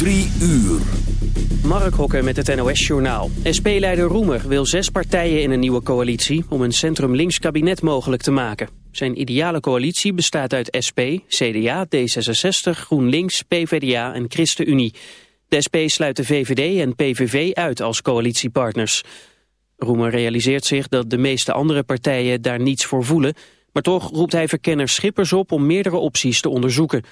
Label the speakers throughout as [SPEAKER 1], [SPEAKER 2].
[SPEAKER 1] Drie uur.
[SPEAKER 2] Mark Hokker met het NOS-journaal. SP-leider Roemer wil zes partijen in een nieuwe coalitie... om een centrum-links kabinet mogelijk te maken. Zijn ideale coalitie bestaat uit SP, CDA, D66, GroenLinks, PvdA en ChristenUnie. De SP sluit de VVD en PVV uit als coalitiepartners. Roemer realiseert zich dat de meeste andere partijen daar niets voor voelen... maar toch roept hij verkenner Schippers op om meerdere opties te onderzoeken...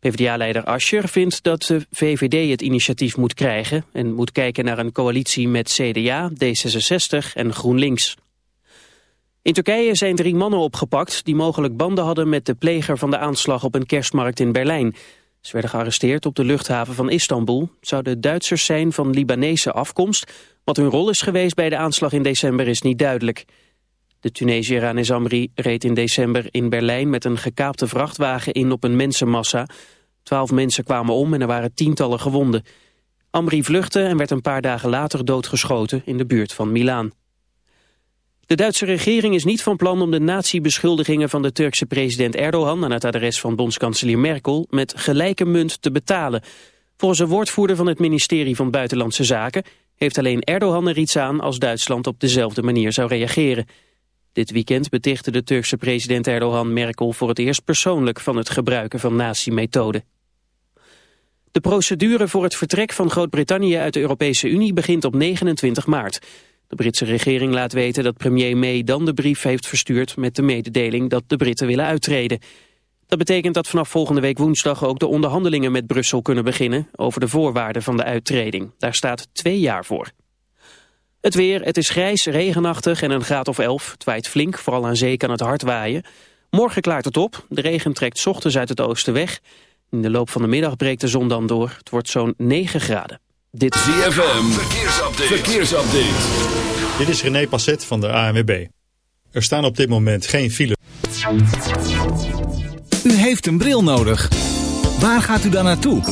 [SPEAKER 2] PvdA-leider Ascher vindt dat de VVD het initiatief moet krijgen... en moet kijken naar een coalitie met CDA, D66 en GroenLinks. In Turkije zijn drie mannen opgepakt die mogelijk banden hadden met de pleger van de aanslag op een kerstmarkt in Berlijn. Ze werden gearresteerd op de luchthaven van Istanbul. Zouden Duitsers zijn van Libanese afkomst. Wat hun rol is geweest bij de aanslag in december is niet duidelijk. De Tunesiër Anis Amri reed in december in Berlijn met een gekaapte vrachtwagen in op een mensenmassa. Twaalf mensen kwamen om en er waren tientallen gewonden. Amri vluchtte en werd een paar dagen later doodgeschoten in de buurt van Milaan. De Duitse regering is niet van plan om de nazi-beschuldigingen van de Turkse president Erdogan aan het adres van bondskanselier Merkel met gelijke munt te betalen. Volgens een woordvoerder van het ministerie van Buitenlandse Zaken heeft alleen Erdogan er iets aan als Duitsland op dezelfde manier zou reageren. Dit weekend betichtte de Turkse president Erdogan Merkel voor het eerst persoonlijk van het gebruiken van nazi-methoden. De procedure voor het vertrek van Groot-Brittannië uit de Europese Unie begint op 29 maart. De Britse regering laat weten dat premier May dan de brief heeft verstuurd met de mededeling dat de Britten willen uittreden. Dat betekent dat vanaf volgende week woensdag ook de onderhandelingen met Brussel kunnen beginnen over de voorwaarden van de uittreding. Daar staat twee jaar voor. Het weer, het is grijs, regenachtig en een graad of 11. Het waait flink, vooral aan zee kan het hard waaien. Morgen klaart het op. De regen trekt ochtends uit het oosten weg. In de loop van de middag breekt de zon dan door. Het wordt zo'n 9 graden.
[SPEAKER 1] Dit is ZFM, verkeersupdate. verkeersupdate.
[SPEAKER 3] Dit is René Passet van de ANWB. Er staan op dit moment geen files.
[SPEAKER 4] U heeft een bril nodig. Waar gaat u dan naartoe?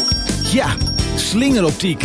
[SPEAKER 4] Ja, slingeroptiek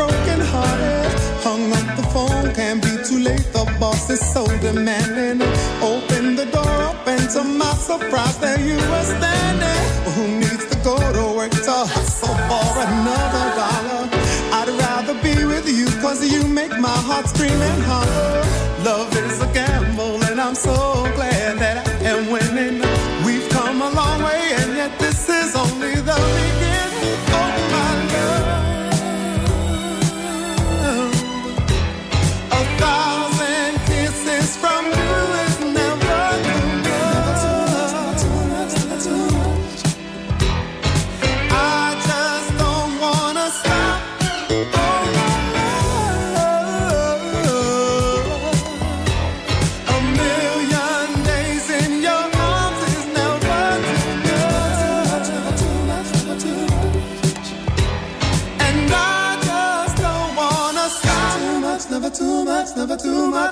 [SPEAKER 5] surprised that you were standing. Who needs to go to work to hustle for another dollar? I'd rather be with you, cause you make my heart screaming.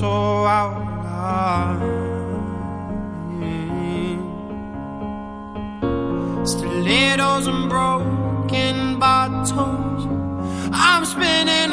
[SPEAKER 6] so out of still Yeah. Stilettos and broken bottles. I'm spinning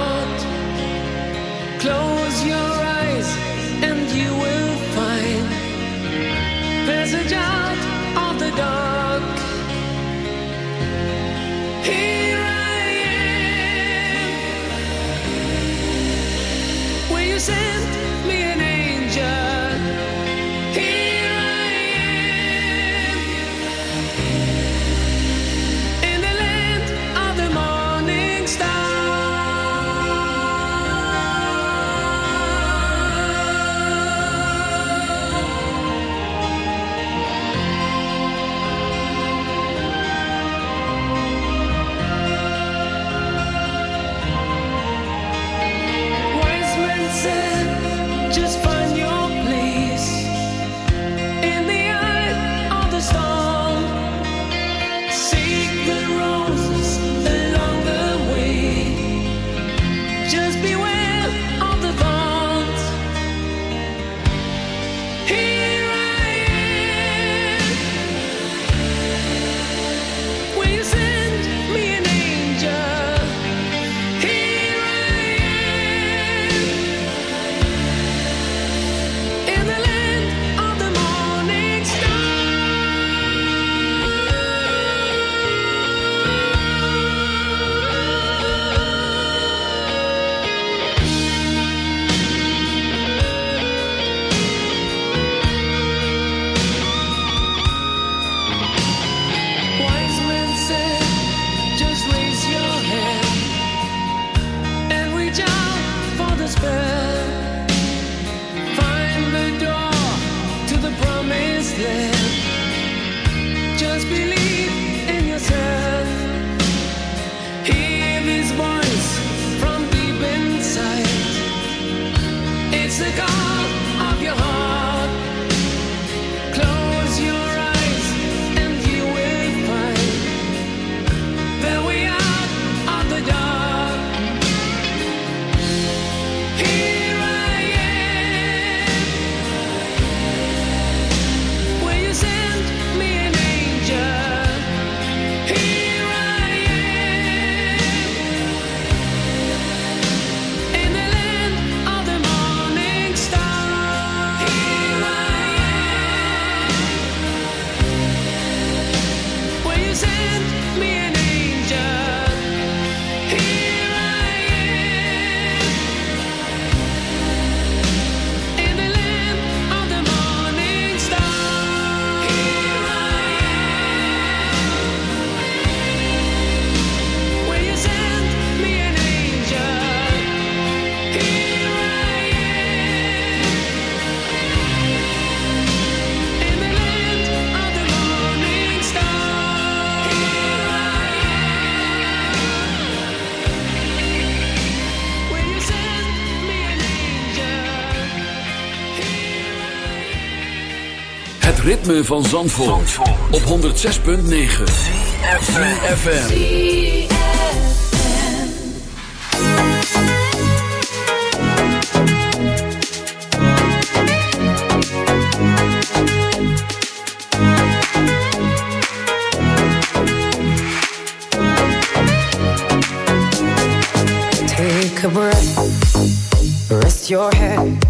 [SPEAKER 1] ritme van Zandvoort, Zandvoort. op 106.9 CFFM
[SPEAKER 7] Take a breath, rest your head.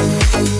[SPEAKER 7] Thank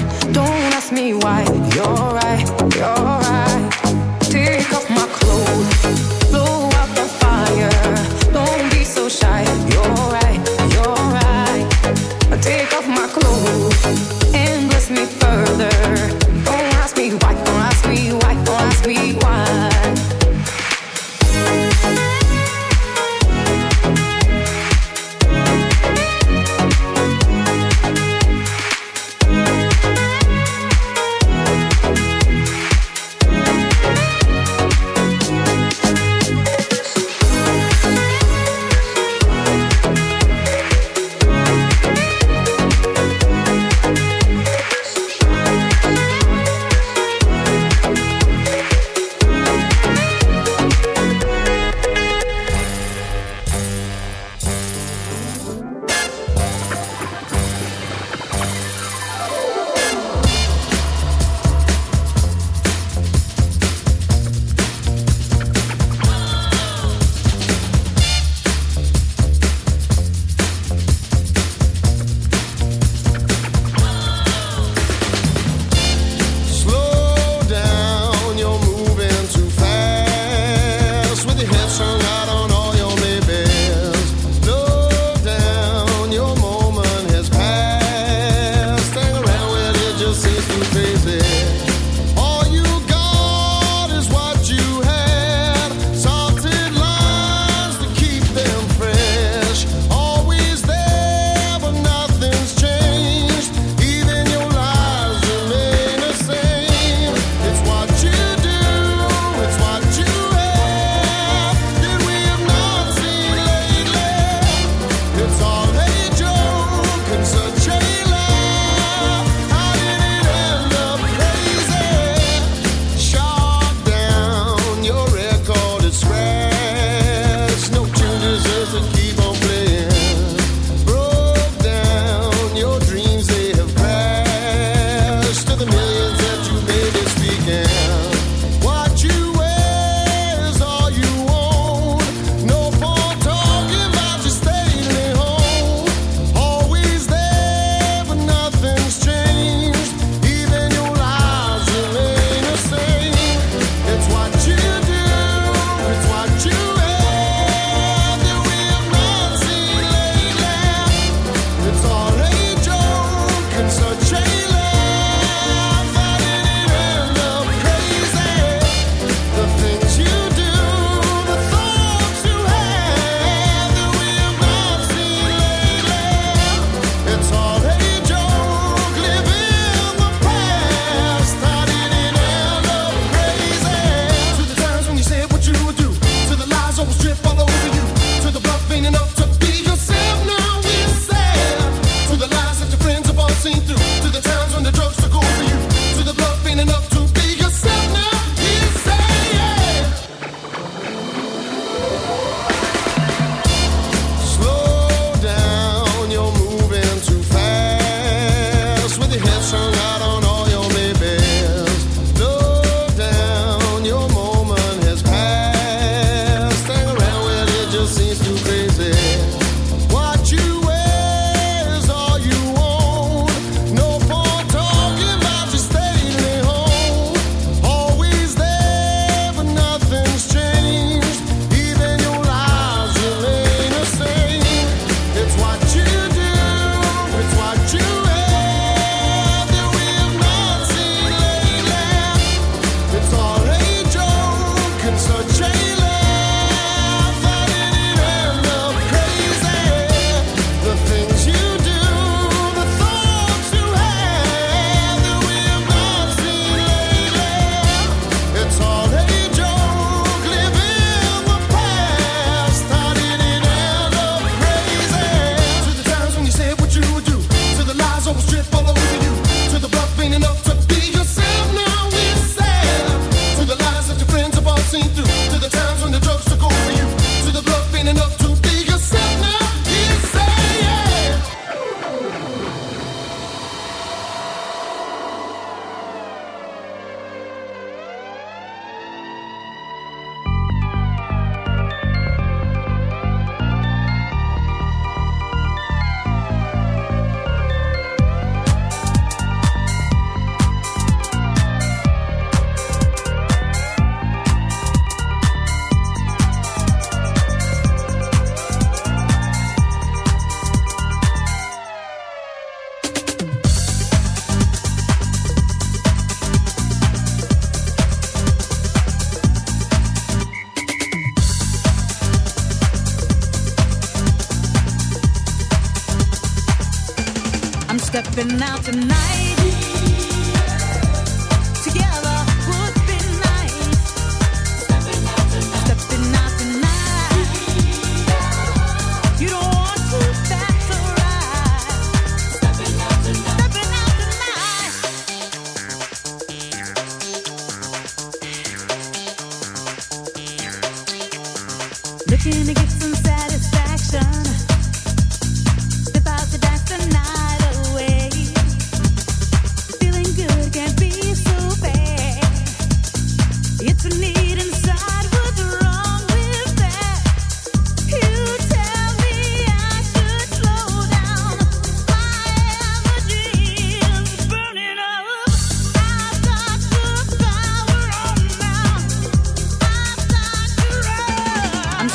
[SPEAKER 8] Ain't enough to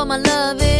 [SPEAKER 9] all my love is.